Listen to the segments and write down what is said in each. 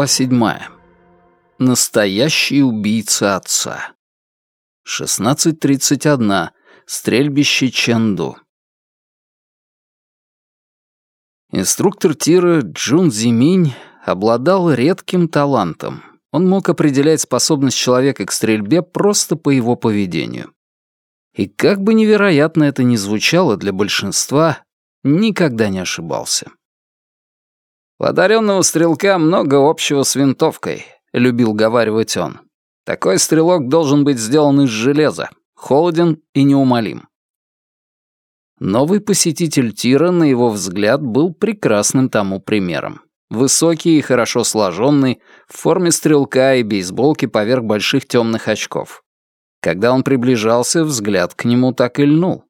Глава седьмая. Настоящий убийца отца. 16.31. Стрельбище Чэнду. Инструктор тира Джун Зиминь обладал редким талантом. Он мог определять способность человека к стрельбе просто по его поведению. И как бы невероятно это ни звучало для большинства, никогда не ошибался. «У одаренного стрелка много общего с винтовкой», — любил говаривать он. «Такой стрелок должен быть сделан из железа, холоден и неумолим». Новый посетитель тира, на его взгляд, был прекрасным тому примером. Высокий и хорошо сложенный, в форме стрелка и бейсболки поверх больших темных очков. Когда он приближался, взгляд к нему так и льнул.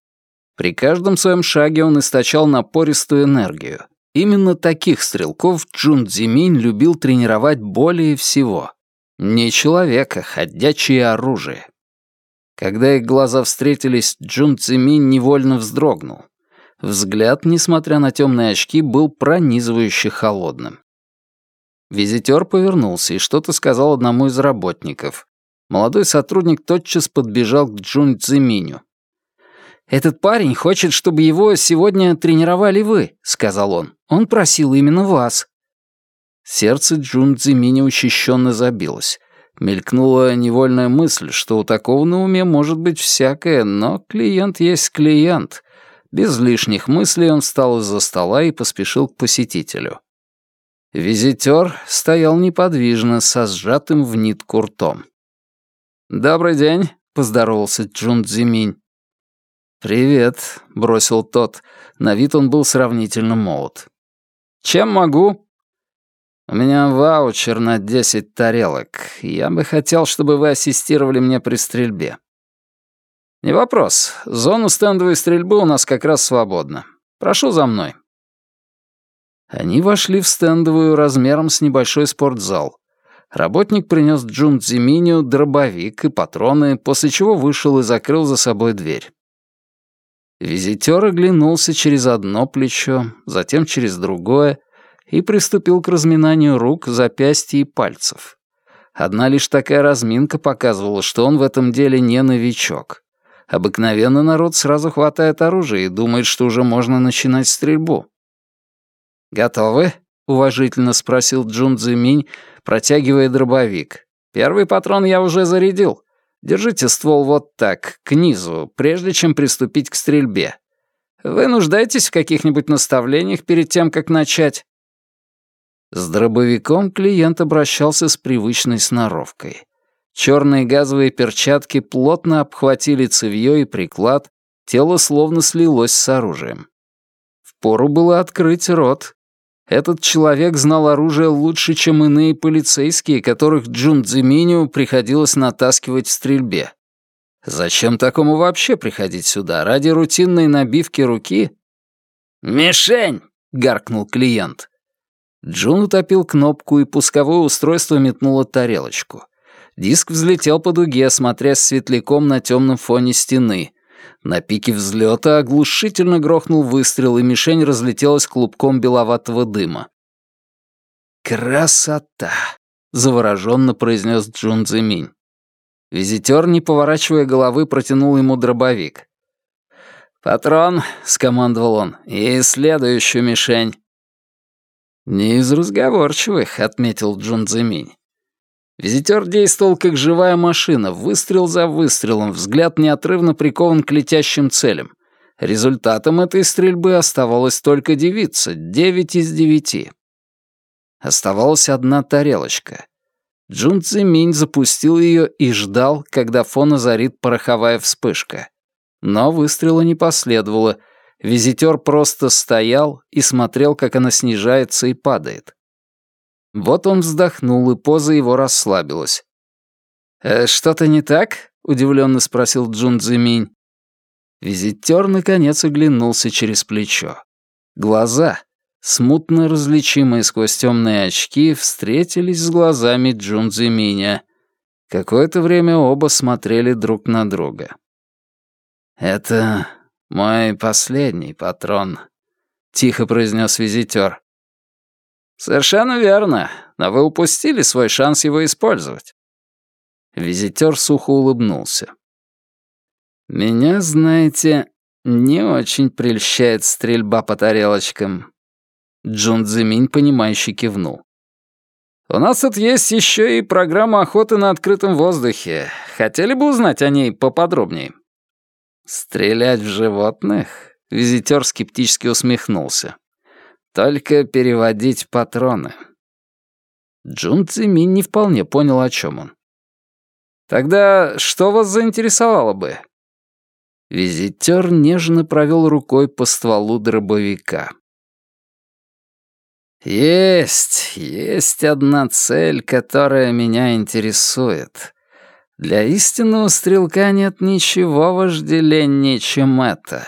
При каждом своем шаге он источал напористую энергию. Именно таких стрелков Джун Цзиминь любил тренировать более всего. Не человека, ходячее оружие. Когда их глаза встретились, Джун Цзиминь невольно вздрогнул. Взгляд, несмотря на темные очки, был пронизывающе холодным. Визитер повернулся и что-то сказал одному из работников. Молодой сотрудник тотчас подбежал к Джун Цзиминю. «Этот парень хочет, чтобы его сегодня тренировали вы», — сказал он. «Он просил именно вас». Сердце Джун Цзимини учащенно забилось. Мелькнула невольная мысль, что у такого на уме может быть всякое, но клиент есть клиент. Без лишних мыслей он встал из-за стола и поспешил к посетителю. Визитер стоял неподвижно, со сжатым в нитку ртом. «Добрый день», — поздоровался Джун Цзиминь. «Привет», — бросил тот. На вид он был сравнительно молод. «Чем могу?» «У меня ваучер на десять тарелок. Я бы хотел, чтобы вы ассистировали мне при стрельбе». «Не вопрос. Зону стендовой стрельбы у нас как раз свободна. Прошу за мной». Они вошли в стендовую размером с небольшой спортзал. Работник принес Джун Цзиминю дробовик и патроны, после чего вышел и закрыл за собой дверь. Визитер оглянулся через одно плечо, затем через другое и приступил к разминанию рук, запястья и пальцев. Одна лишь такая разминка показывала, что он в этом деле не новичок. Обыкновенно народ сразу хватает оружие и думает, что уже можно начинать стрельбу. «Готовы?» — уважительно спросил Джун Цзиминь, протягивая дробовик. «Первый патрон я уже зарядил. Держите ствол вот так, к низу, прежде чем приступить к стрельбе. Вы нуждаетесь в каких-нибудь наставлениях перед тем, как начать?» С дробовиком клиент обращался с привычной сноровкой. Черные газовые перчатки плотно обхватили цевьё и приклад, тело словно слилось с оружием. Впору было открыть рот, этот человек знал оружие лучше, чем иные полицейские, которых Джун Цзиминю приходилось натаскивать в стрельбе. Зачем такому вообще приходить сюда? Ради рутинной набивки руки? «Мишень!» — гаркнул клиент. Джун утопил кнопку, и пусковое устройство метнуло тарелочку. Диск взлетел по дуге, смотря светляком на темном фоне стены. На пике взлета оглушительно грохнул выстрел, и мишень разлетелась клубком беловатого дыма. «Красота!» — завороженно произнес Джун Цзиминь. Визитер, не поворачивая головы, протянул ему дробовик. «Патрон», — скомандовал он, — «и следующую мишень». «Не из разговорчивых», — отметил Джун Цзиминь. Визитер действовал как живая машина, выстрел за выстрелом, взгляд неотрывно прикован к летящим целям. Результатом этой стрельбы оставалось только девица, девять из девяти. Оставалась одна тарелочка. Джун Цзиминь запустил ее и ждал, когда фон озарит пороховая вспышка. Но выстрела не последовало. Визитер просто стоял и смотрел, как она снижается и падает. Вот он вздохнул, и поза его расслабилась. «Э, «Что-то не так?» — удивленно спросил Джун Цзиминь. Визитер наконец оглянулся через плечо. Глаза, смутно различимые сквозь темные очки, встретились с глазами Джун Цзиминя. Какое-то время оба смотрели друг на друга. «Это мой последний патрон», — тихо произнес визитер. «Совершенно верно. но вы упустили свой шанс его использовать». Визитер сухо улыбнулся. «Меня, знаете, не очень прельщает стрельба по тарелочкам». Джун Цзиминь, понимающе кивнул. «У нас тут есть еще и программа охоты на открытом воздухе. Хотели бы узнать о ней поподробнее?» «Стрелять в животных?» — визитер скептически усмехнулся. «Только переводить патроны». Джун Цзимин не вполне понял, о чем он. «Тогда что вас заинтересовало бы?» Визитер нежно провел рукой по стволу дробовика. «Есть, есть одна цель, которая меня интересует. Для истинного стрелка нет ничего вожделеннее, чем это.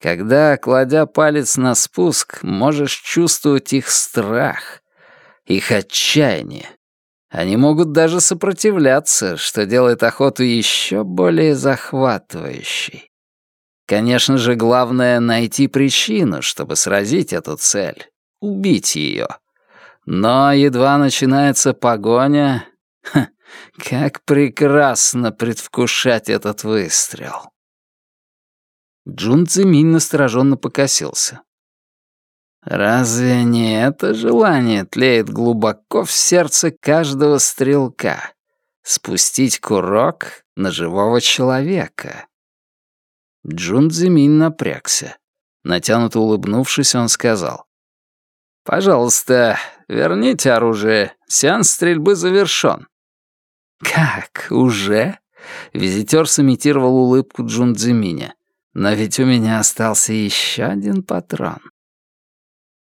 Когда, кладя палец на спуск, можешь чувствовать их страх, их отчаяние. Они могут даже сопротивляться, что делает охоту еще более захватывающей. Конечно же, главное — найти причину, чтобы сразить эту цель убить ее. Но едва начинается погоня, ха, как прекрасно предвкушать этот выстрел. Джун Цзиминь настороженно покосился. Разве не это желание тлеет глубоко в сердце каждого стрелка? Спустить курок на живого человека. Джун Цзиминь напрягся. Натянуто улыбнувшись, он сказал. «Пожалуйста, верните оружие. Сеанс стрельбы завершён». «Как, уже?» Визитер сымитировал улыбку Джундзиминя. «Но ведь у меня остался еще один патрон».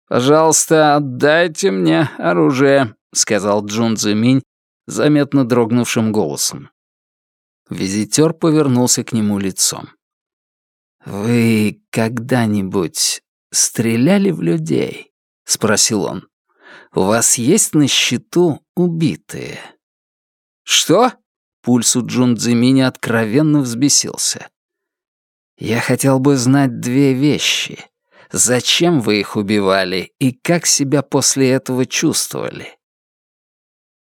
«Пожалуйста, отдайте мне оружие», — сказал Джундзиминь заметно дрогнувшим голосом. Визитер повернулся к нему лицом. «Вы когда-нибудь стреляли в людей?» — спросил он. «У вас есть на счету убитые?» «Что?» — пульс у Джун Цзимини откровенно взбесился. «Я хотел бы знать две вещи. Зачем вы их убивали и как себя после этого чувствовали?»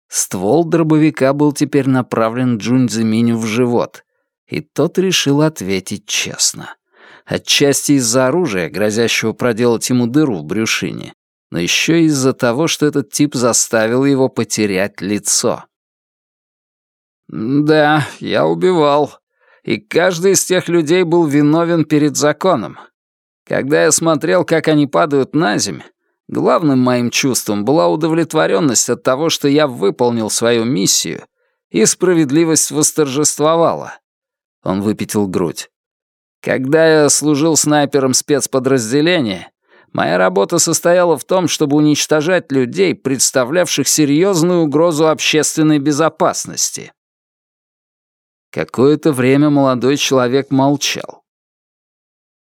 Ствол дробовика был теперь направлен Джун Цзиминю в живот, и тот решил ответить честно. Отчасти из-за оружия, грозящего проделать ему дыру в брюшине, но еще из-за того, что этот тип заставил его потерять лицо. «Да, я убивал. И каждый из тех людей был виновен перед законом. Когда я смотрел, как они падают на земь, главным моим чувством была удовлетворенность от того, что я выполнил свою миссию, и справедливость восторжествовала». Он выпятил грудь. Когда я служил снайпером спецподразделения, Моя работа состояла в том, чтобы уничтожать людей, представлявших серьезную угрозу общественной безопасности. Какое-то время молодой человек молчал.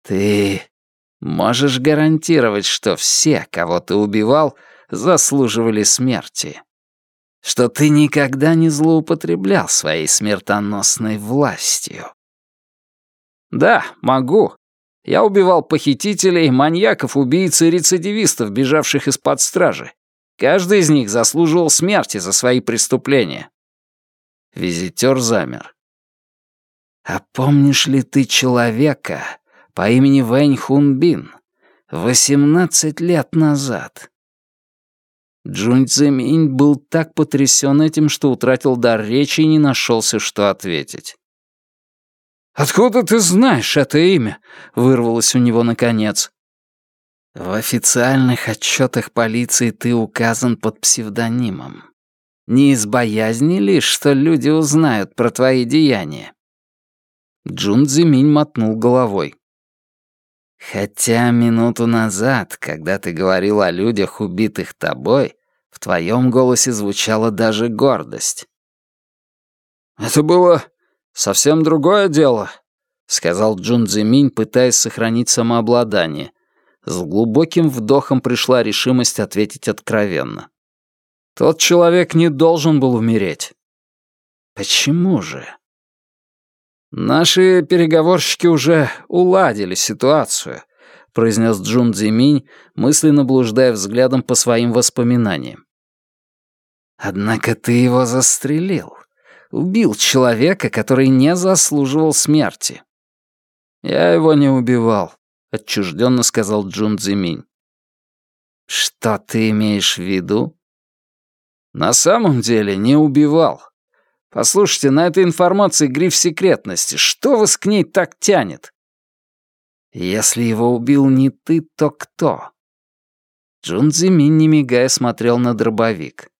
«Ты можешь гарантировать, что все, кого ты убивал, заслуживали смерти? Что ты никогда не злоупотреблял своей смертоносной властью?» «Да, могу», я убивал похитителей, маньяков, убийц и рецидивистов, бежавших из-под стражи. Каждый из них заслуживал смерти за свои преступления. Визитер замер. «А помнишь ли ты человека по имени Вэнь Хунбин? Восемнадцать лет назад?» Джунь Цзэминь был так потрясен этим, что утратил дар речи и не нашелся, что ответить. «Откуда ты знаешь это имя?» — вырвалось у него наконец. «В официальных отчетах полиции ты указан под псевдонимом. Не из боязни лишь, что люди узнают про твои деяния?» Джун Цзиминь мотнул головой. «Хотя минуту назад, когда ты говорил о людях, убитых тобой, в твоем голосе звучала даже гордость». «Это было «Совсем другое дело», — сказал Джун Цзиминь, пытаясь сохранить самообладание. С глубоким вдохом пришла решимость ответить откровенно. «Тот человек не должен был умереть». «Почему же?» «Наши переговорщики уже уладили ситуацию», — произнес Джун Цзиминь, мысленно блуждая взглядом по своим воспоминаниям. Однако ты его застрелил. Убил человека, который не заслуживал смерти. Я его не убивал, отчужденно сказал Джун Цзиминь. Что ты имеешь в виду? На самом деле не убивал. Послушайте, на этой информации гриф секретности. Что вас к ней так тянет? Если его убил не ты, то кто? Джун Цзимин, не мигая, смотрел на дробовик.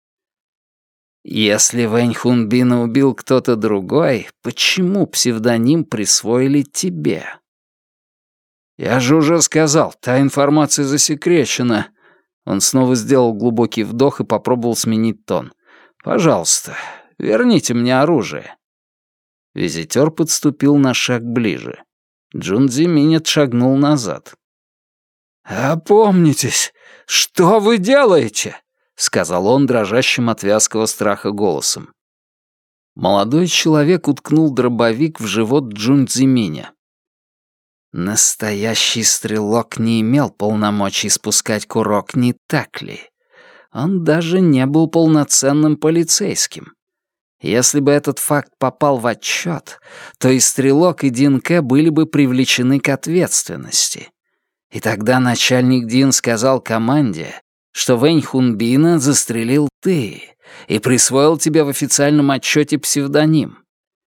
Если Вэнь Хунбина убил кто-то другой, почему псевдоним присвоили тебе? Я же уже сказал, та информация засекречена. Он снова сделал глубокий вдох и попробовал сменить тон. Пожалуйста, верните мне оружие. Визитер подступил на шаг ближе. Джун Цзиминь отшагнул назад. «Опомнитесь! Что вы делаете?» — сказал он дрожащим от вязкого страха голосом. Молодой человек уткнул дробовик в живот Джун Цзиминя. Настоящий стрелок не имел полномочий спускать курок, не так ли? Он даже не был полноценным полицейским. Если бы этот факт попал в отчет, то и Стрелок, и Динке были бы привлечены к ответственности. И тогда начальник Дин сказал команде, что Вэнь Хунбина застрелил ты и присвоил тебе в официальном отчете псевдоним.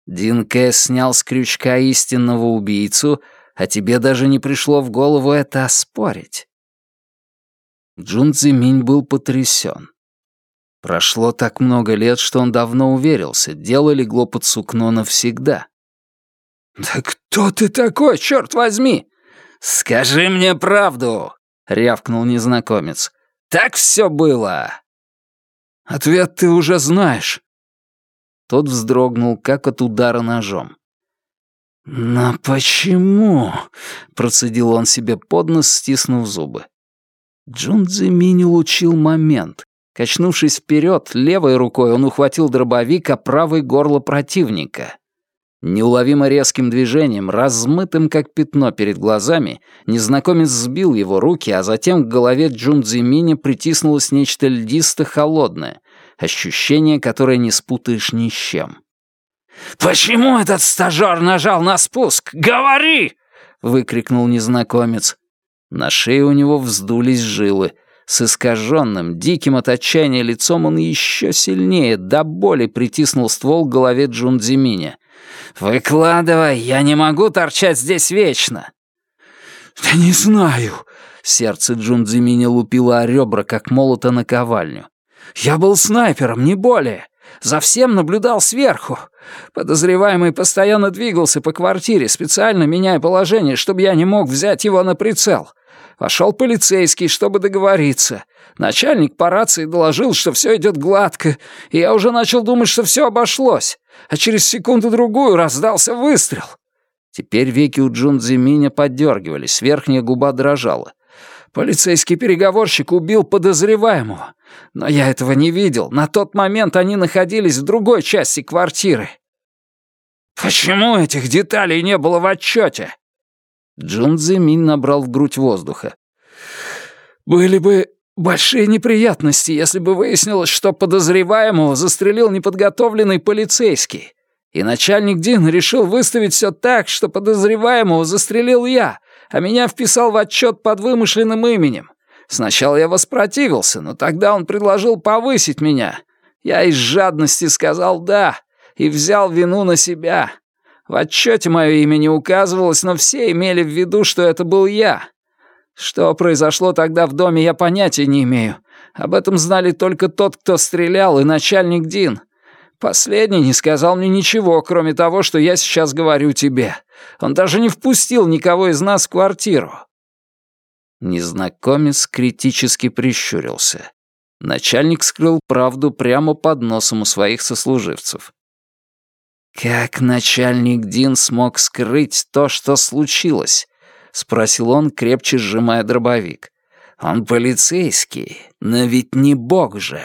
Дин Кэ снял с крючка истинного убийцу, а тебе даже не пришло в голову это оспорить. Джун Цзиминь был потрясен. Прошло так много лет, что он давно уверился, дело легло под сукно навсегда. «Да кто ты такой, черт возьми?» «Скажи мне правду!» — рявкнул незнакомец. «Так все было!» «Ответ ты уже знаешь». Тот вздрогнул, как от удара ножом. «Но почему?» — процедил он себе под нос, стиснув зубы. Джун Цзиминь улучил момент. Качнувшись вперед, левой рукой он ухватил дробовик, а правой горло противника. Неуловимо резким движением, размытым как пятно перед глазами, незнакомец сбил его руки, а затем к голове Джунзи Мини притиснулось нечто льдисто-холодное, ощущение, которое не спутаешь ни с чем. «Почему этот стажёр нажал на спуск? Говори!» — выкрикнул незнакомец. На шее у него вздулись жилы — с искаженным, диким от отчаяния лицом он еще сильнее, до боли притиснул ствол к голове Джундзиминя. «Выкладывай, я не могу торчать здесь вечно!» «Да не знаю!» — сердце Джундзиминя лупило о ребра, как молот о наковальню. «Я был снайпером, не более. За всем наблюдал сверху. Подозреваемый постоянно двигался по квартире, специально меняя положение, чтобы я не мог взять его на прицел. Вошел полицейский, чтобы договориться. Начальник по рации доложил, что все идет гладко, и я уже начал думать, что все обошлось. А через секунду-другую раздался выстрел. Теперь веки у Джунзи Миня подергивались, верхняя губа дрожала. Полицейский переговорщик убил подозреваемого. Но я этого не видел. На тот момент они находились в другой части квартиры. «Почему этих деталей не было в отчете?» Джун Цзимин набрал в грудь воздуха. «Были бы большие неприятности, если бы выяснилось, что подозреваемого застрелил неподготовленный полицейский. И начальник Дин решил выставить все так, что подозреваемого застрелил я, а меня вписал в отчет под вымышленным именем. Сначала я воспротивился, но тогда он предложил повысить меня. Я из жадности сказал «да» и взял вину на себя. В отчете мое имя не указывалось, но все имели в виду, что это был я. Что произошло тогда в доме, я понятия не имею. Об этом знали только тот, кто стрелял, и начальник Дин. Последний не сказал мне ничего, кроме того, что я сейчас говорю тебе. Он даже не впустил никого из нас в квартиру». Незнакомец критически прищурился. Начальник скрыл правду прямо под носом у своих сослуживцев. «Как начальник Дин смог скрыть то, что случилось?» — спросил он, крепче сжимая дробовик. «Он полицейский, но ведь не бог же».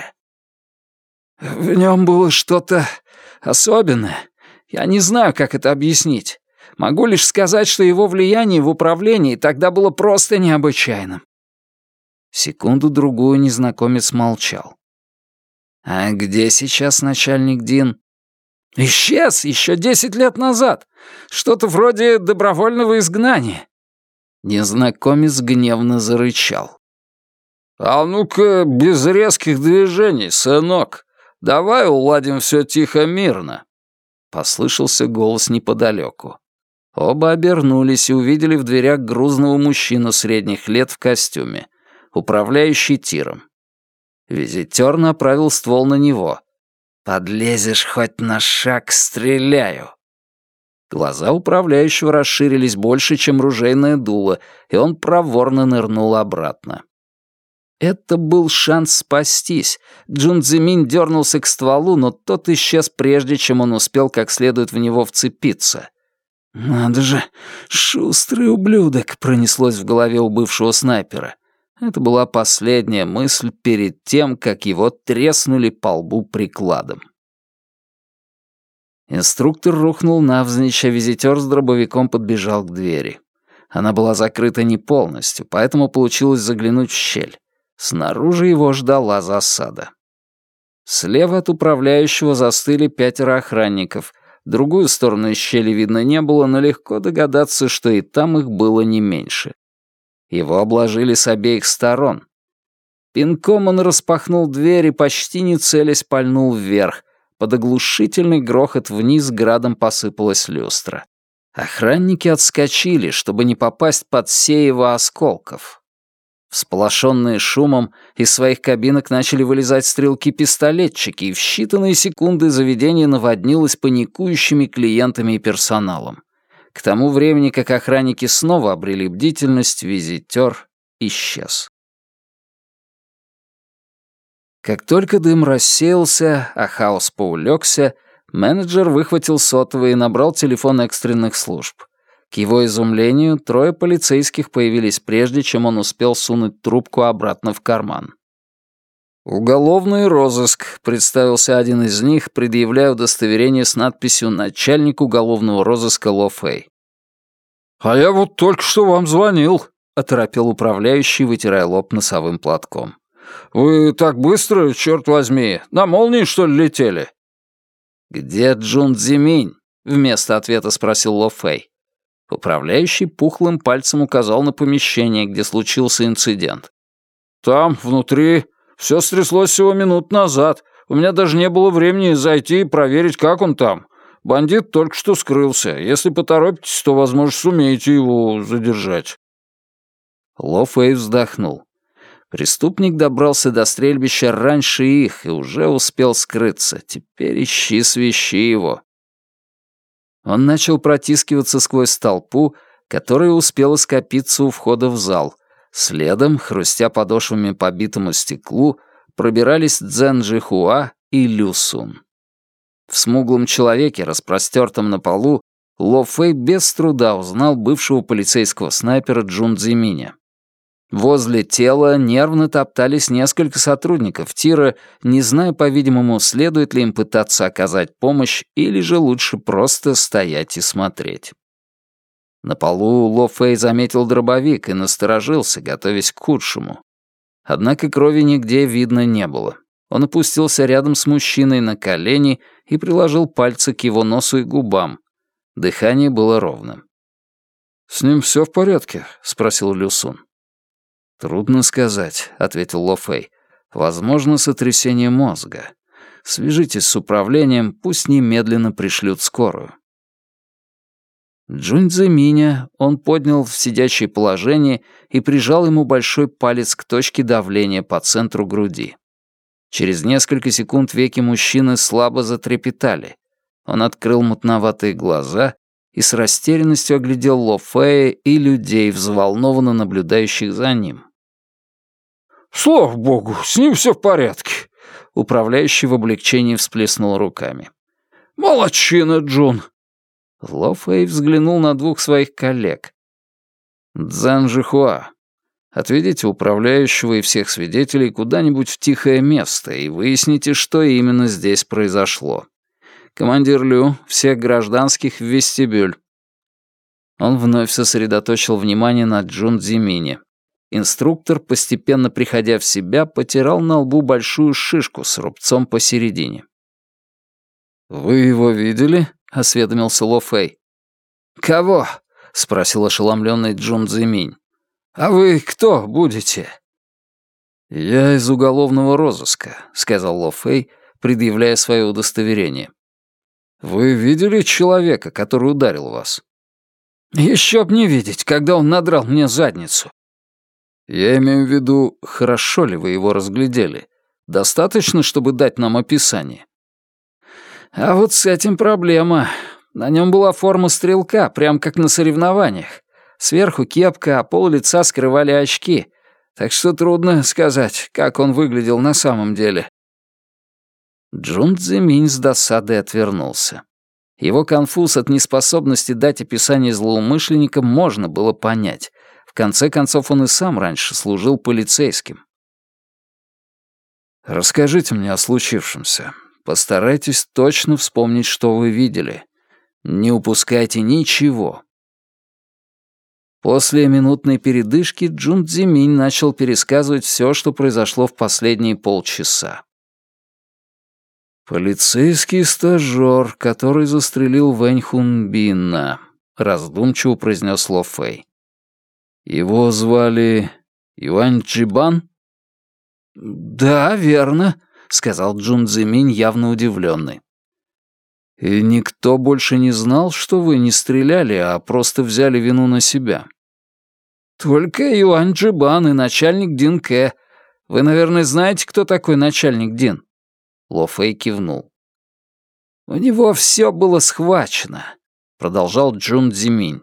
«В нем было что-то особенное. Я не знаю, как это объяснить. Могу лишь сказать, что его влияние в управлении тогда было просто необычайным». Секунду-другую незнакомец молчал. «А где сейчас начальник Дин?» «Исчез еще десять лет назад. Что-то вроде добровольного изгнания». Незнакомец гневно зарычал. «А ну-ка, без резких движений, сынок. Давай уладим все тихо-мирно». Послышался голос неподалеку. Оба обернулись и увидели в дверях грузного мужчину средних лет в костюме, управляющий тиром. Визитер направил ствол на него. «Подлезешь хоть на шаг, стреляю!» Глаза управляющего расширились больше, чем ружейное дуло, и он проворно нырнул обратно. Это был шанс спастись. Джун Цзиминь дернулся к стволу, но тот исчез прежде, чем он успел как следует в него вцепиться. «Надо же, шустрый ублюдок!» — пронеслось в голове у бывшего снайпера. Это была последняя мысль перед тем, как его треснули по лбу прикладом. Инструктор рухнул навзничь, а визитер с дробовиком подбежал к двери. Она была закрыта не полностью, поэтому получилось заглянуть в щель. Снаружи его ждала засада. Слева от управляющего застыли пятеро охранников. Другую сторону щели видно не было, но легко догадаться, что и там их было не меньше. Его обложили с обеих сторон. Пинком он распахнул дверь и, почти не целясь, пальнул вверх. Под оглушительный грохот вниз градом посыпалась люстра. Охранники отскочили, чтобы не попасть под сеево осколков. Всполошенные шумом, из своих кабинок начали вылезать стрелки-пистолетчики, и в считанные секунды заведение наводнилось паникующими клиентами и персоналом. К тому времени, как охранники снова обрели бдительность, визитер исчез. Как только дым рассеялся, а хаос поулегся, менеджер выхватил сотовый и набрал телефон экстренных служб. К его изумлению, трое полицейских появились прежде, чем он успел сунуть трубку обратно в карман. «Уголовный розыск», — представился один из них, предъявляя удостоверение с надписью «Начальник уголовного розыска Ло Фэй». «А я вот только что вам звонил», — оторопел управляющий, вытирая лоб носовым платком. «Вы так быстро, черт возьми, на молнии, что ли, летели?» «Где Джун Цзиминь?» — вместо ответа спросил Ло Фэй. Управляющий пухлым пальцем указал на помещение, где случился инцидент. «Там, внутри, все стряслось всего минут назад. У меня даже не было времени зайти и проверить, как он там. Бандит только что скрылся. Если поторопитесь, то, возможно, сумеете его задержать». Ло Фэй вздохнул. Преступник добрался до стрельбища раньше их и уже успел скрыться. Теперь ищи свищи его. Он начал протискиваться сквозь толпу, которая успела скопиться у входа в зал, Следом, хрустя подошвами по битому стеклу, пробирались Цзэн Жихуа и Люсун. В смуглом человеке, распростертом на полу, Ло Фэй без труда узнал бывшего полицейского снайпера Джун Цзиминя. Возле тела нервно топтались несколько сотрудников тира, не зная, по-видимому, следует ли им пытаться оказать помощь или же лучше просто стоять и смотреть. На полу Ло Фэй заметил дробовик и насторожился, готовясь к худшему. Однако крови нигде видно не было. Он опустился рядом с мужчиной на колени и приложил пальцы к его носу и губам. Дыхание было ровным. «С ним все в порядке?» — спросил Люсун. «Трудно сказать», — ответил Ло Фэй. «Возможно, сотрясение мозга. Свяжитесь с управлением, пусть немедленно пришлют скорую». Джуньцзы Миня он поднял в сидячее положение и прижал ему большой палец к точке давления по центру груди. Через несколько секунд веки мужчины слабо затрепетали. Он открыл мутноватые глаза и с растерянностью оглядел Ло Фея и людей, взволнованно наблюдающих за ним. «Слава богу, с ним все в порядке», — управляющий в облегчении всплеснул руками. «Молодчина, Джун. Ло Фэй взглянул на двух своих коллег. «Цзэн Жихуа, отведите управляющего и всех свидетелей куда-нибудь в тихое место и выясните, что именно здесь произошло. Командир Лю, всех гражданских в вестибюль». Он вновь сосредоточил внимание на Джун Дзимине. Инструктор, постепенно приходя в себя, потирал на лбу большую шишку с рубцом посередине. «Вы его видели?» — осведомился Ло Фэй. «Кого?» — спросил ошеломленный Джун Цзиминь. «А вы кто будете?» «Я из уголовного розыска», — сказал Ло Фэй, предъявляя свое удостоверение. «Вы видели человека, который ударил вас?» «Еще б не видеть, когда он надрал мне задницу». «Я имею в виду, хорошо ли вы его разглядели? Достаточно, чтобы дать нам описание?» «А вот с этим проблема. На нем была форма стрелка, прям как на соревнованиях. Сверху кепка, а пол лица скрывали очки. Так что трудно сказать, как он выглядел на самом деле. Джун Цзиминь с досадой отвернулся. Его конфуз от неспособности дать описание злоумышленникам можно было понять. В конце концов, он и сам раньше служил полицейским. «Расскажите мне о случившемся. Постарайтесь точно вспомнить, что вы видели. Не упускайте ничего». После минутной передышки Джун Цзиминь начал пересказывать все, что произошло в последние полчаса. «Полицейский стажёр, который застрелил Вэнь Хунбина», — раздумчиво произнес Ло Фэй. «Его звали Юань Джибан?» «Да, верно», — сказал Джун Цзиминь, явно удивленный. «И никто больше не знал, что вы не стреляли, а просто взяли вину на себя?» «Только Юань Джибан и начальник Дин Кэ. Вы, наверное, знаете, кто такой начальник Дин?» Ло Фэй кивнул. «У него все было схвачено», — продолжал Джун Цзиминь.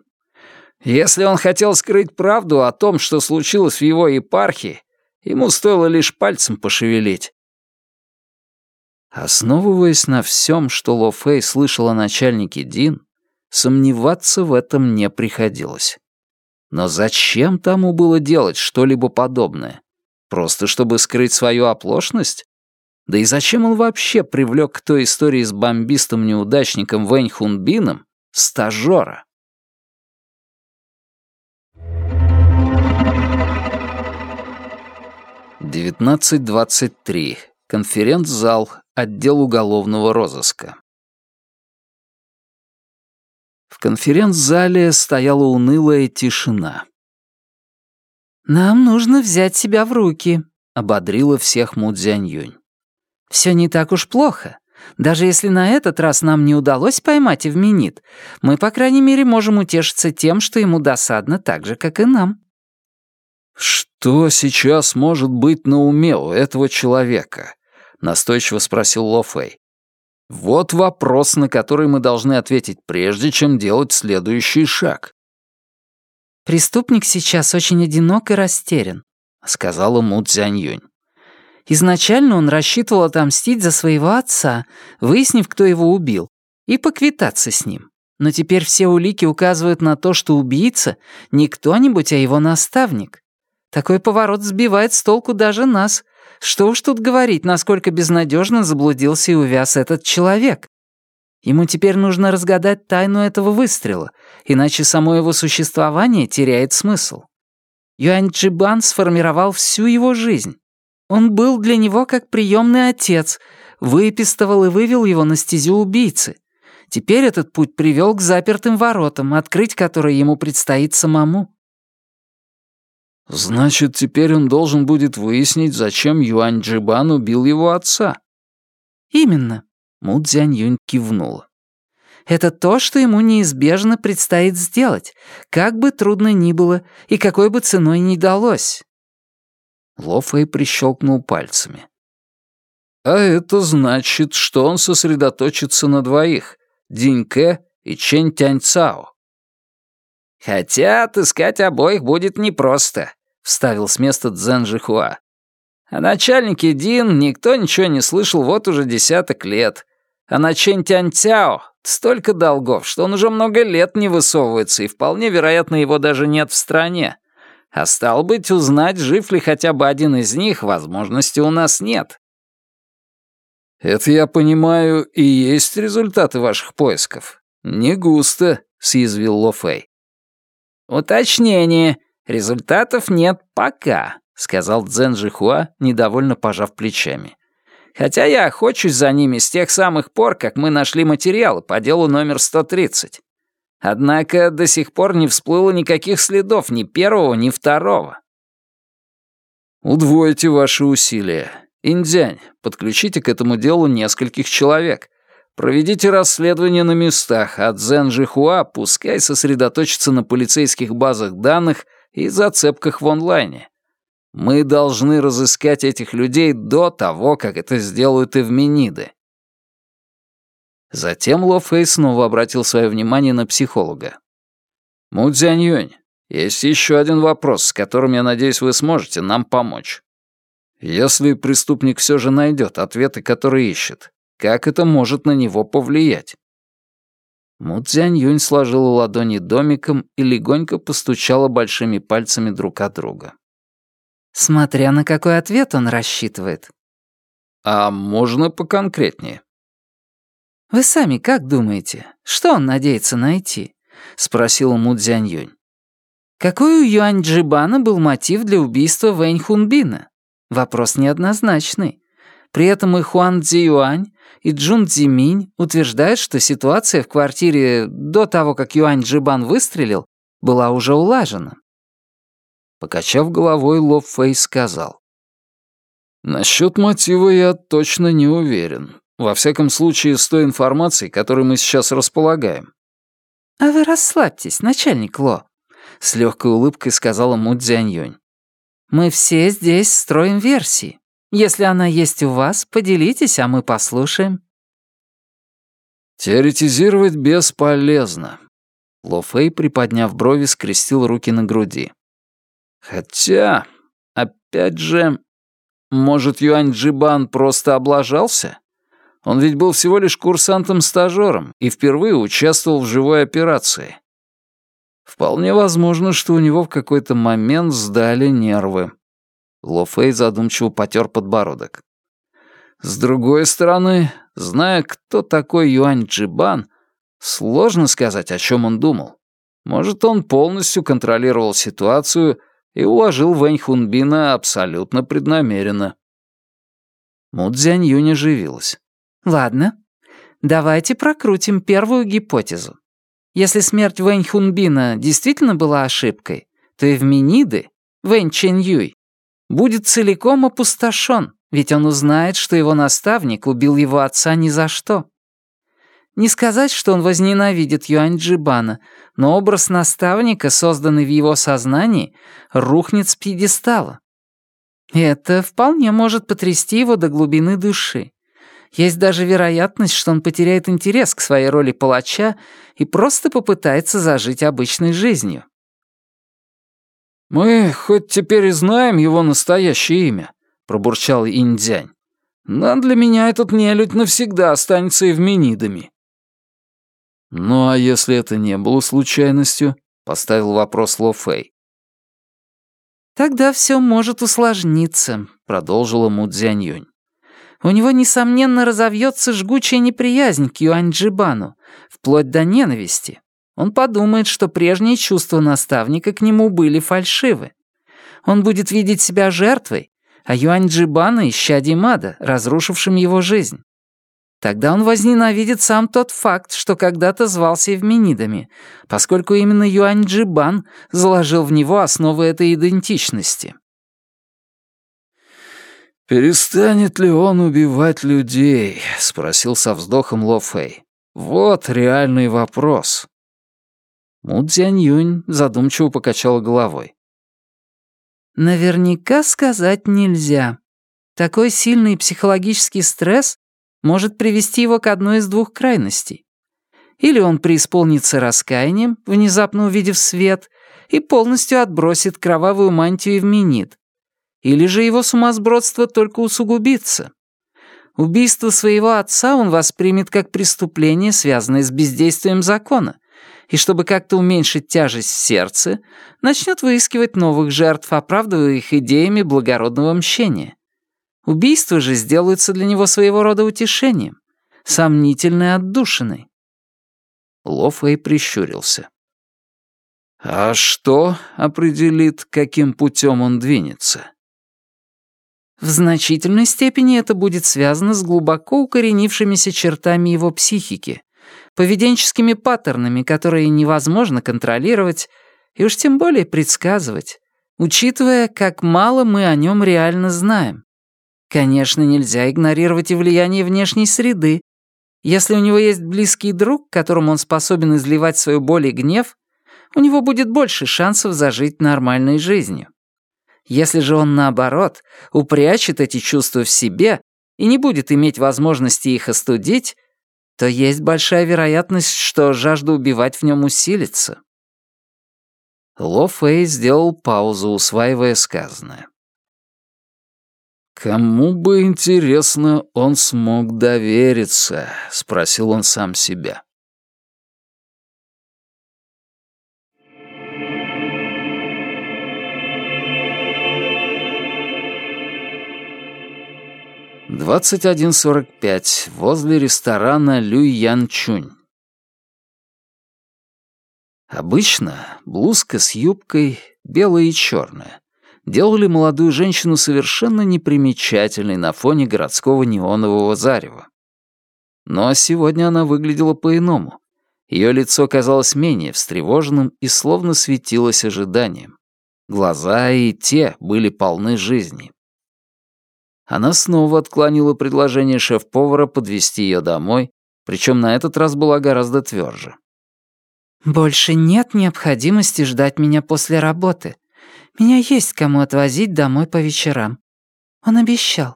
«Если он хотел скрыть правду о том, что случилось в его епархии, ему стоило лишь пальцем пошевелить». Основываясь на всем, что Ло Фэй слышал о начальнике Дин, сомневаться в этом не приходилось. Но зачем тому было делать что-либо подобное? Просто чтобы скрыть свою оплошность? Да и зачем он вообще привлек к той истории с бомбистом-неудачником Вэнь Хунбином стажера? Девятнадцать двадцать три. Конференц-зал, отдел уголовного розыска. В конференц-зале стояла унылая тишина. «Нам нужно взять себя в руки», — ободрила всех Мудзянь-Юнь. Все не так уж плохо. Даже если на этот раз нам не удалось поймать Эвменит, мы, по крайней мере, можем утешиться тем, что ему досадно так же, как и нам». «Что сейчас может быть на уме у этого человека?» — настойчиво спросил Ло Фэй. «Вот вопрос, на который мы должны ответить прежде, чем делать следующий шаг». «Преступник сейчас очень одинок и растерян», — сказала Му Цзянь-Юнь. Изначально он рассчитывал отомстить за своего отца, выяснив, кто его убил, и поквитаться с ним. Но теперь все улики указывают на то, что убийца не кто-нибудь, а его наставник. Такой поворот сбивает с толку даже нас. Что уж тут говорить, насколько безнадежно заблудился и увяз этот человек. Ему теперь нужно разгадать тайну этого выстрела, иначе само его существование теряет смысл. Юань Джибан сформировал всю его жизнь. Он был для него как приемный отец, выпистывал и вывел его на стезю убийцы. Теперь этот путь привел к запертым воротам, открыть которые ему предстоит самому. «Значит, теперь он должен будет выяснить, зачем Юань Джибан убил его отца?» «Именно», — Му Цзянь Юнь кивнула. «Это то, что ему неизбежно предстоит сделать, как бы трудно ни было и какой бы ценой ни далось. Ло Фэй прищелкнул пальцами. «А это значит, что он сосредоточится на двоих — Диньке и Чэнь Тянь Цао». «Хотя отыскать обоих будет непросто», — вставил с места Цзэн Жихуа. «О начальнике Дин никто ничего не слышал вот уже десяток лет. А на Чэнь Тянь Цяо столько долгов, что он уже много лет не высовывается, и вполне вероятно, его даже нет в стране. А стал быть, узнать, жив ли хотя бы один из них, возможности у нас нет. Это, я понимаю, и есть результаты ваших поисков. Не густо, съязвил Ло Фэй. Уточнение. Результатов нет пока», — сказал Цзэн Жихуа, недовольно пожав плечами. «Хотя я охочусь за ними с тех самых пор, как мы нашли материалы по делу номер 130. Однако до сих пор не всплыло никаких следов ни первого, ни второго». «Удвойте ваши усилия. Индзянь, подключите к этому делу нескольких человек. Проведите расследование на местах, а Цзэн Жихуа пускай сосредоточится на полицейских базах данных и зацепках в онлайне. Мы должны разыскать этих людей до того, как это сделают эвмениды. Затем Ло Фэй снова обратил свое внимание на психолога. «Му Цзяньюнь, есть еще один вопрос, с которым, я надеюсь, вы сможете нам помочь. Если преступник все же найдет ответы, которые ищет, как это может на него повлиять?» Му Цзянь-Юнь сложила ладони домиком и легонько постучала большими пальцами друг от друга. «Смотря на какой ответ он рассчитывает». «А можно поконкретнее?» «Вы сами как думаете, что он надеется найти?» — спросила Му Цзянь-Юнь. «Какой у Юань Джибана был мотив для убийства Вэнь Хунбина? Вопрос неоднозначный. При этом и Хуан Цзи Юань, и Джун Цзиминь утверждают, что ситуация в квартире до того, как Юань Джибан выстрелил, была уже улажена. Покачав головой, Ло Фэй сказал. «Насчет мотива я точно не уверен. Во всяком случае, с той информацией, которой мы сейчас располагаем». «А вы расслабьтесь, начальник Ло», — с легкой улыбкой сказала Му Цзяньюнь. «Мы все здесь строим версии. Если она есть у вас, поделитесь, а мы послушаем». «Теоретизировать бесполезно». Ло Фэй, приподняв брови, скрестил руки на груди. «Хотя, опять же, может, Юань Джибан просто облажался? Он ведь был всего лишь курсантом-стажером и впервые участвовал в живой операции. Вполне возможно, что у него в какой-то момент сдали нервы. Ло Фэй задумчиво потер подбородок. С другой стороны, зная, кто такой Юань Джибан, сложно сказать, о чем он думал. Может, он полностью контролировал ситуацию и уложил Вэнь Хунбина абсолютно преднамеренно. Му Цзянь Юнь оживилась. «Ладно, давайте прокрутим первую гипотезу. Если смерть Вэнь Хунбина действительно была ошибкой, то и в Мениды Вэнь Чэнь Юй будет целиком опустошен, ведь он узнает, что его наставник убил его отца ни за что. Не сказать, что он возненавидит Юань Джибана, но образ наставника, созданный в его сознании, рухнет с пьедестала. Это вполне может потрясти его до глубины души. Есть даже вероятность, что он потеряет интерес к своей роли палача и просто попытается зажить обычной жизнью. «Мы хоть теперь и знаем его настоящее имя», — пробурчал Индзянь. «Но для меня этот нелюдь навсегда останется эвменидами». «Ну а если это не было случайностью?» — поставил вопрос Ло Фэй. «Тогда все может усложниться», — продолжила Му Цзяньюнь. «У него, несомненно, разовьется жгучая неприязнь к Юань Джибану, вплоть до ненависти. Он подумает, что прежние чувства наставника к нему были фальшивы. Он будет видеть себя жертвой, а Юань Джибана — исчадием ада, разрушившим его жизнь. Тогда он возненавидит сам тот факт, что когда-то звался Евменидами, поскольку именно Юань Джибан заложил в него основы этой идентичности. «Перестанет ли он убивать людей?» — спросил со вздохом Ло Фэй. «Вот реальный вопрос». Му Цзянь-Юнь задумчиво покачала головой. Наверняка сказать нельзя. Такой сильный психологический стресс может привести его к одной из двух крайностей. Или он преисполнится раскаянием, внезапно увидев свет, и полностью отбросит кровавую мантию и вменит. Или же его сумасбродство только усугубится. Убийство своего отца он воспримет как преступление, связанное с бездействием закона, и чтобы как-то уменьшить тяжесть в сердце, начнет выискивать новых жертв, оправдывая их идеями благородного мщения. Убийство же сделается для него своего рода утешением, сомнительной отдушиной. Ло Фэй прищурился. А что определит, каким путем он двинется? В значительной степени это будет связано с глубоко укоренившимися чертами его психики, поведенческими паттернами, которые невозможно контролировать и уж тем более предсказывать, учитывая, как мало мы о нем реально знаем. Конечно, нельзя игнорировать и влияние внешней среды. Если у него есть близкий друг, которому он способен изливать свою боль и гнев, у него будет больше шансов зажить нормальной жизнью. Если же он, наоборот, упрячет эти чувства в себе и не будет иметь возможности их остудить, то есть большая вероятность, что жажда убивать в нем усилится. Ло Фэй сделал паузу, усваивая сказанное. «Кому бы, интересно, он смог довериться?» — спросил он сам себя. 21.45 возле ресторана Люй Ян Чунь. Обычно блузка с юбкой, белая и черная, делали молодую женщину совершенно непримечательной на фоне городского неонового зарева. Но сегодня она выглядела по-иному. Ее лицо казалось менее встревоженным и словно светилось ожиданием. Глаза и те были полны жизни. Она снова отклонила предложение шеф-повара подвести ее домой, причем на этот раз была гораздо тверже. «Больше нет необходимости ждать меня после работы. Меня есть кому отвозить домой по вечерам. Он обещал».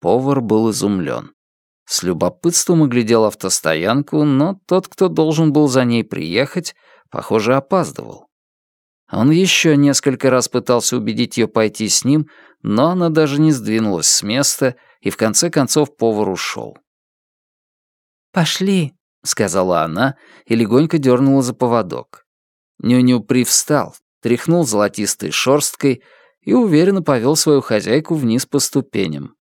Повар был изумлен. С любопытством оглядел автостоянку, но тот, кто должен был за ней приехать, похоже, опаздывал. Он еще несколько раз пытался убедить ее пойти с ним, но она даже не сдвинулась с места, и в конце концов повар ушел. «Пошли», — сказала она и легонько дернула за поводок. Нюню привстал, тряхнул золотистой шорсткой и уверенно повел свою хозяйку вниз по ступеням.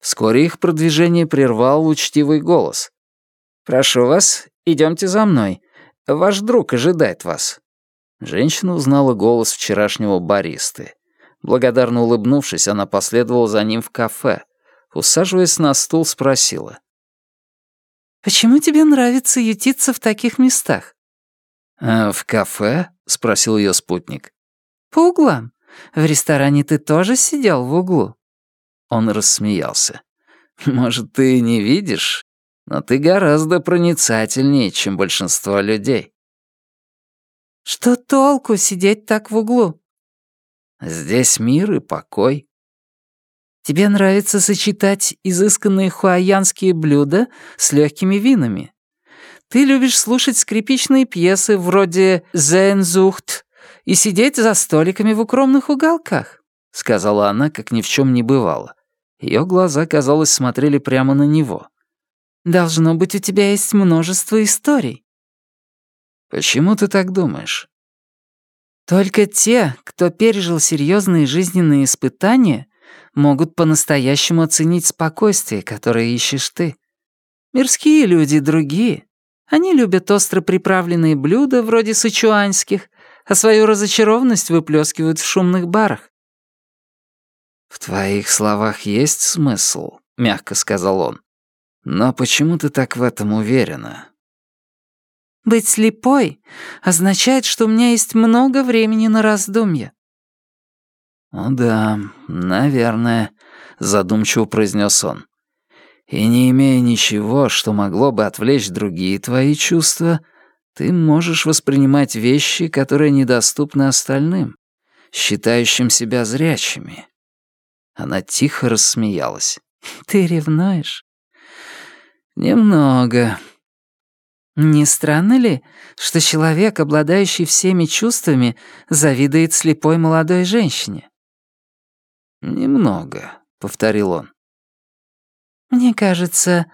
Вскоре их продвижение прервал учтивый голос. «Прошу вас, идемте за мной. Ваш друг ожидает вас». Женщина узнала голос вчерашнего баристы. Благодарно улыбнувшись, она последовала за ним в кафе. Усаживаясь на стул, спросила. «Почему тебе нравится ютиться в таких местах?» «Э, «В кафе?» — спросил ее спутник. «По углам. В ресторане ты тоже сидел в углу?» Он рассмеялся. «Может, ты не видишь, но ты гораздо проницательнее, чем большинство людей». «Что толку сидеть так в углу?» Здесь мир и покой. Тебе нравится сочетать изысканные хуаянские блюда с легкими винами. Ты любишь слушать скрипичные пьесы вроде «Зензухт» и сидеть за столиками в укромных уголках», — сказала она, как ни в чем не бывало. Ее глаза, казалось, смотрели прямо на него. «Должно быть, у тебя есть множество историй». «Почему ты так думаешь?» Только те, кто пережил серьезные жизненные испытания, могут по-настоящему оценить спокойствие, которое ищешь ты. Мирские люди другие. Они любят остро приправленные блюда, вроде сычуанских, а свою разочарованность выплескивают в шумных барах. «В твоих словах есть смысл», — мягко сказал он. «Но почему ты так в этом уверена? Быть слепой означает, что у меня есть много времени на раздумья». «О да, наверное», — задумчиво произнес он. «И не имея ничего, что могло бы отвлечь другие твои чувства, ты можешь воспринимать вещи, которые недоступны остальным, считающим себя зрячими». Она тихо рассмеялась. «Ты ревнуешь?» «Немного», не странно ли, что человек, обладающий всеми чувствами, завидует слепой молодой женщине? «Немного», — повторил он. «Мне кажется,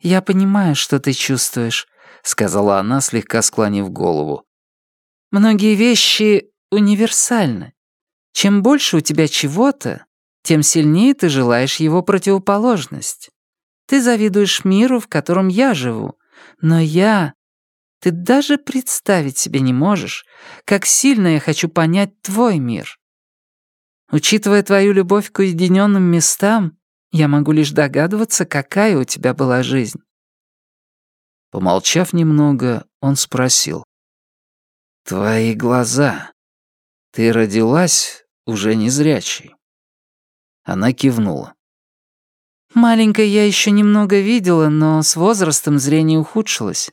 я понимаю, что ты чувствуешь», — сказала она, слегка склонив голову. «Многие вещи универсальны. Чем больше у тебя чего-то, тем сильнее ты желаешь его противоположность. Ты завидуешь миру, в котором я живу, но я Ты даже представить себе не можешь, как сильно я хочу понять твой мир. Учитывая твою любовь к уединенным местам, я могу лишь догадываться, какая у тебя была жизнь». Помолчав немного, он спросил. «Твои глаза. Ты родилась уже незрячей?» Она кивнула. Маленькой я еще немного видела, но с возрастом зрение ухудшилось.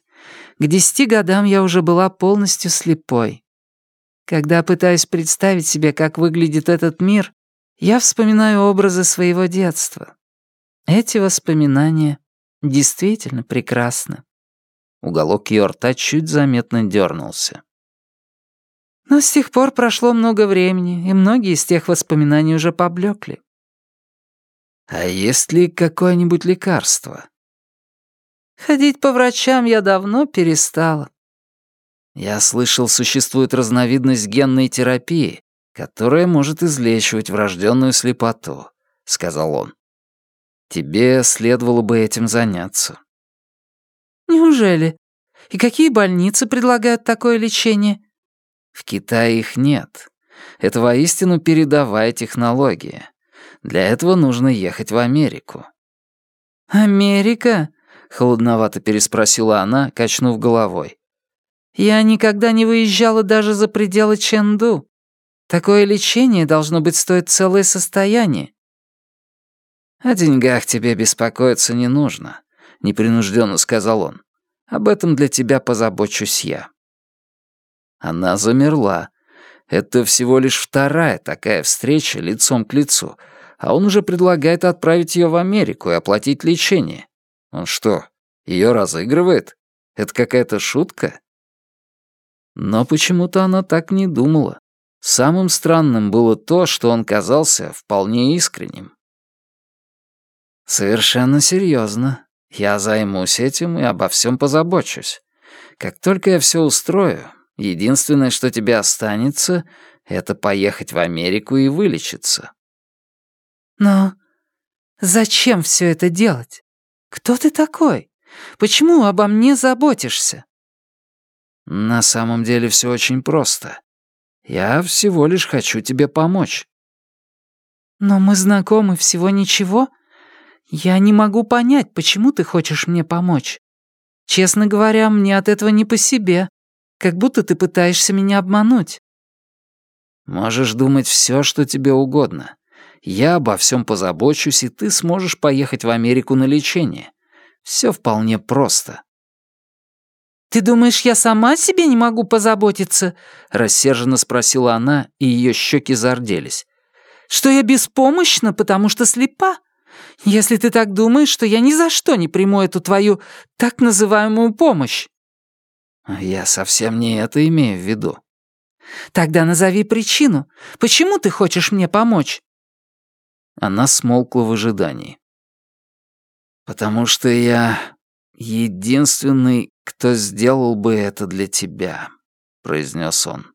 К десяти годам я уже была полностью слепой. Когда пытаюсь представить себе, как выглядит этот мир, я вспоминаю образы своего детства. Эти воспоминания действительно прекрасны. Уголок ее рта чуть заметно дернулся. Но с тех пор прошло много времени, и многие из тех воспоминаний уже поблекли. А есть ли какое-нибудь лекарство? Ходить по врачам я давно перестала. Я слышал, существует разновидность генной терапии, которая может излечивать врожденную слепоту, сказал он. Тебе следовало бы этим заняться. Неужели? И какие больницы предлагают такое лечение? В Китае их нет. Это воистину передовая технология. Для этого нужно ехать в Америку. «Америка?» — холодновато переспросила она, качнув головой. «Я никогда не выезжала даже за пределы Ченду. Такое лечение должно быть стоить целое состояние». «О деньгах тебе беспокоиться не нужно», — непринужденно сказал он. «Об этом для тебя позабочусь я». Она замерла. Это всего лишь вторая такая встреча лицом к лицу — а он уже предлагает отправить ее в Америку и оплатить лечение. Он что, ее разыгрывает? Это какая-то шутка? Но почему-то она так не думала. Самым странным было то, что он казался вполне искренним. «Совершенно серьезно. Я займусь этим и обо всем позабочусь. Как только я все устрою, единственное, что тебе останется, это поехать в Америку и вылечиться. Но зачем все это делать? Кто ты такой? Почему обо мне заботишься? На самом деле все очень просто. Я всего лишь хочу тебе помочь. Но мы знакомы всего ничего. Я не могу понять, почему ты хочешь мне помочь. Честно говоря, мне от этого не по себе. Как будто ты пытаешься меня обмануть. Можешь думать все, что тебе угодно. Я обо всем позабочусь, и ты сможешь поехать в Америку на лечение. Все вполне просто». «Ты думаешь, я сама себе не могу позаботиться?» — рассерженно спросила она, и ее щеки зарделись. «Что я беспомощна, потому что слепа? Если ты так думаешь, то я ни за что не приму эту твою так называемую помощь». «Я совсем не это имею в виду». «Тогда назови причину. Почему ты хочешь мне помочь?» Она смолкла в ожидании. «Потому что я единственный, кто сделал бы это для тебя», — произнес он.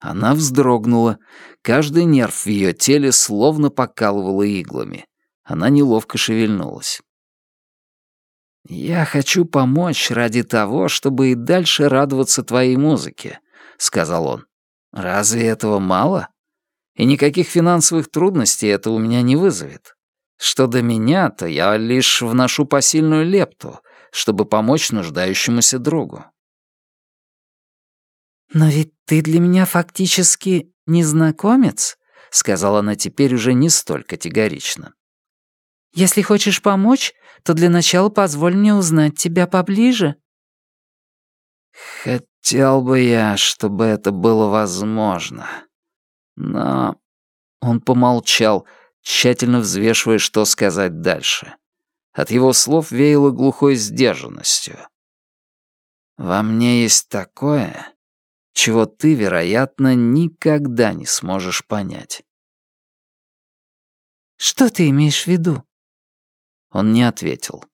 Она вздрогнула. Каждый нерв в ее теле словно покалывало иглами. Она неловко шевельнулась. «Я хочу помочь ради того, чтобы и дальше радоваться твоей музыке», — сказал он. «Разве этого мало?» И никаких финансовых трудностей это у меня не вызовет. Что до меня, то я лишь вношу посильную лепту, чтобы помочь нуждающемуся другу. «Но ведь ты для меня фактически незнакомец», — сказала она теперь уже не столь категорично. «Если хочешь помочь, то для начала позволь мне узнать тебя поближе». «Хотел бы я, чтобы это было возможно», но... Он помолчал, тщательно взвешивая, что сказать дальше. От его слов веяло глухой сдержанностью. «Во мне есть такое, чего ты, вероятно, никогда не сможешь понять». «Что ты имеешь в виду?» Он не ответил.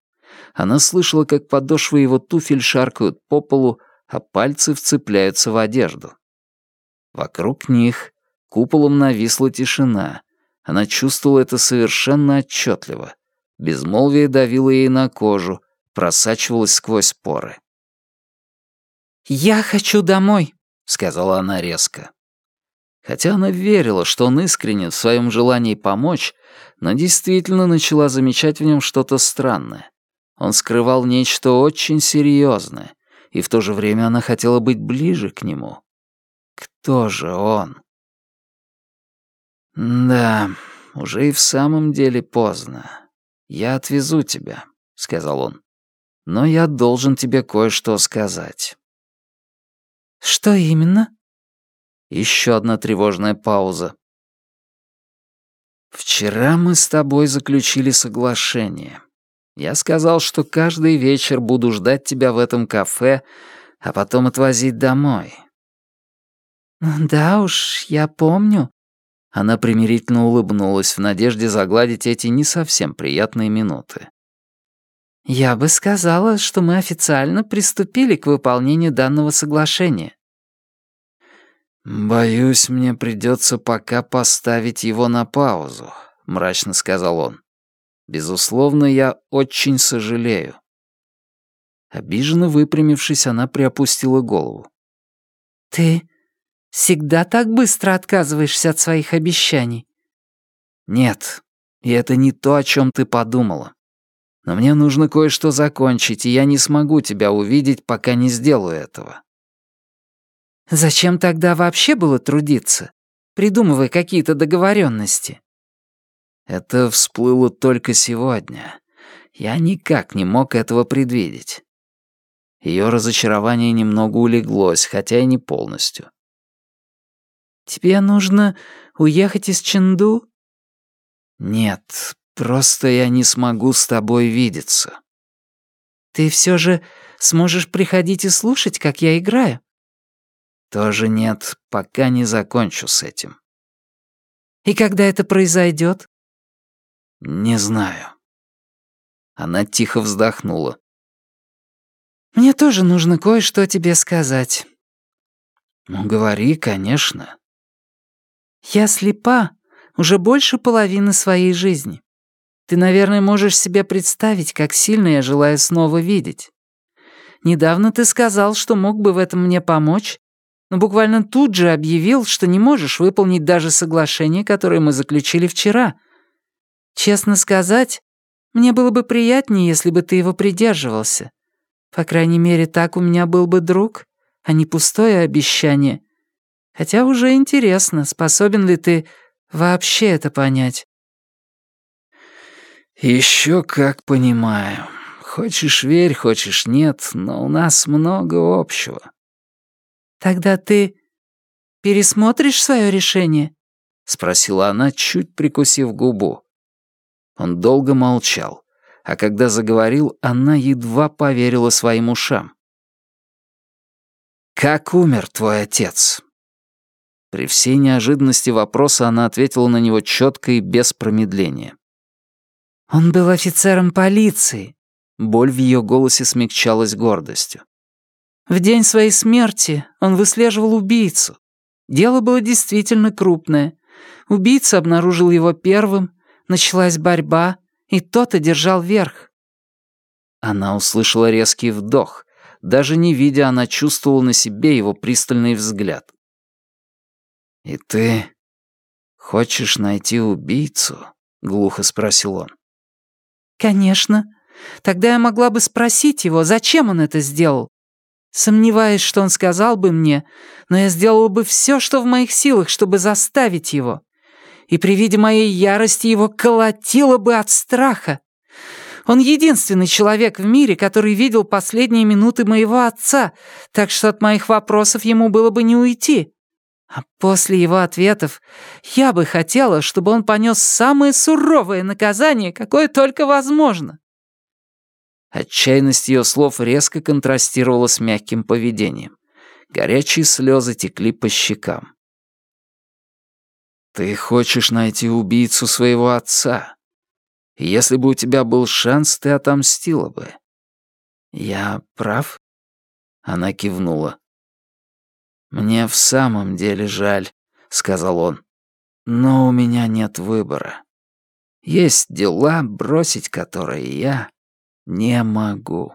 Она слышала, как подошвы его туфель шаркают по полу, а пальцы вцепляются в одежду. Вокруг них Куполом нависла тишина. Она чувствовала это совершенно отчетливо. Безмолвие давило ей на кожу, просачивалось сквозь поры. «Я хочу домой», — сказала она резко. Хотя она верила, что он искренен в своем желании помочь, но действительно начала замечать в нем что-то странное. Он скрывал нечто очень серьезное, и в то же время она хотела быть ближе к нему. Кто же он? «Да, уже и в самом деле поздно. Я отвезу тебя», — сказал он. «Но я должен тебе кое-что сказать». «Что именно?» Еще одна тревожная пауза. «Вчера мы с тобой заключили соглашение. Я сказал, что каждый вечер буду ждать тебя в этом кафе, а потом отвозить домой». «Да уж, я помню». Она примирительно улыбнулась в надежде загладить эти не совсем приятные минуты. «Я бы сказала, что мы официально приступили к выполнению данного соглашения. «Боюсь, мне придется пока поставить его на паузу», — мрачно сказал он. «Безусловно, я очень сожалею». Обиженно выпрямившись, она приопустила голову. «Ты всегда так быстро отказываешься от своих обещаний?» «Нет, и это не то, о чем ты подумала. Но мне нужно кое-что закончить, и я не смогу тебя увидеть, пока не сделаю этого. Зачем тогда вообще было трудиться, придумывая какие-то договоренности? Это всплыло только сегодня. Я никак не мог этого предвидеть. Ее разочарование немного улеглось, хотя и не полностью. «Тебе нужно уехать из Ченду?» «Нет, просто я не смогу с тобой видеться». «Ты все же сможешь приходить и слушать, как я играю?» Тоже нет, пока не закончу с этим. И когда это произойдет? Не знаю. Она тихо вздохнула. Мне тоже нужно кое-что тебе сказать. Ну, говори, конечно. Я слепа уже больше половины своей жизни. Ты, наверное, можешь себе представить, как сильно я желаю снова видеть. Недавно ты сказал, что мог бы в этом мне помочь, но буквально тут же объявил, что не можешь выполнить даже соглашение, которое мы заключили вчера. Честно сказать, мне было бы приятнее, если бы ты его придерживался. По крайней мере, так у меня был бы друг, а не пустое обещание. Хотя уже интересно, способен ли ты вообще это понять. Еще как понимаю. Хочешь верь, хочешь нет, но у нас много общего. «Тогда ты пересмотришь свое решение?» — спросила она, чуть прикусив губу. Он долго молчал, а когда заговорил, она едва поверила своим ушам. «Как умер твой отец?» При всей неожиданности вопроса она ответила на него четко и без промедления. «Он был офицером полиции». Боль в ее голосе смягчалась гордостью. В день своей смерти он выслеживал убийцу. Дело было действительно крупное. Убийца обнаружил его первым, началась борьба, и тот одержал верх. Она услышала резкий вдох. Даже не видя, она чувствовала на себе его пристальный взгляд. «И ты хочешь найти убийцу?» — глухо спросил он. «Конечно. Тогда я могла бы спросить его, зачем он это сделал. Сомневаюсь, что он сказал бы мне, но я сделала бы все, что в моих силах, чтобы заставить его. И при виде моей ярости его колотило бы от страха. Он единственный человек в мире, который видел последние минуты моего отца, так что от моих вопросов ему было бы не уйти. А после его ответов я бы хотела, чтобы он понес самое суровое наказание, какое только возможно. Отчаянность ее слов резко контрастировала с мягким поведением. Горячие слезы текли по щекам. «Ты хочешь найти убийцу своего отца. Если бы у тебя был шанс, ты отомстила бы. Я прав?» Она кивнула. «Мне в самом деле жаль», — сказал он. «Но у меня нет выбора. Есть дела, бросить которые я не могу.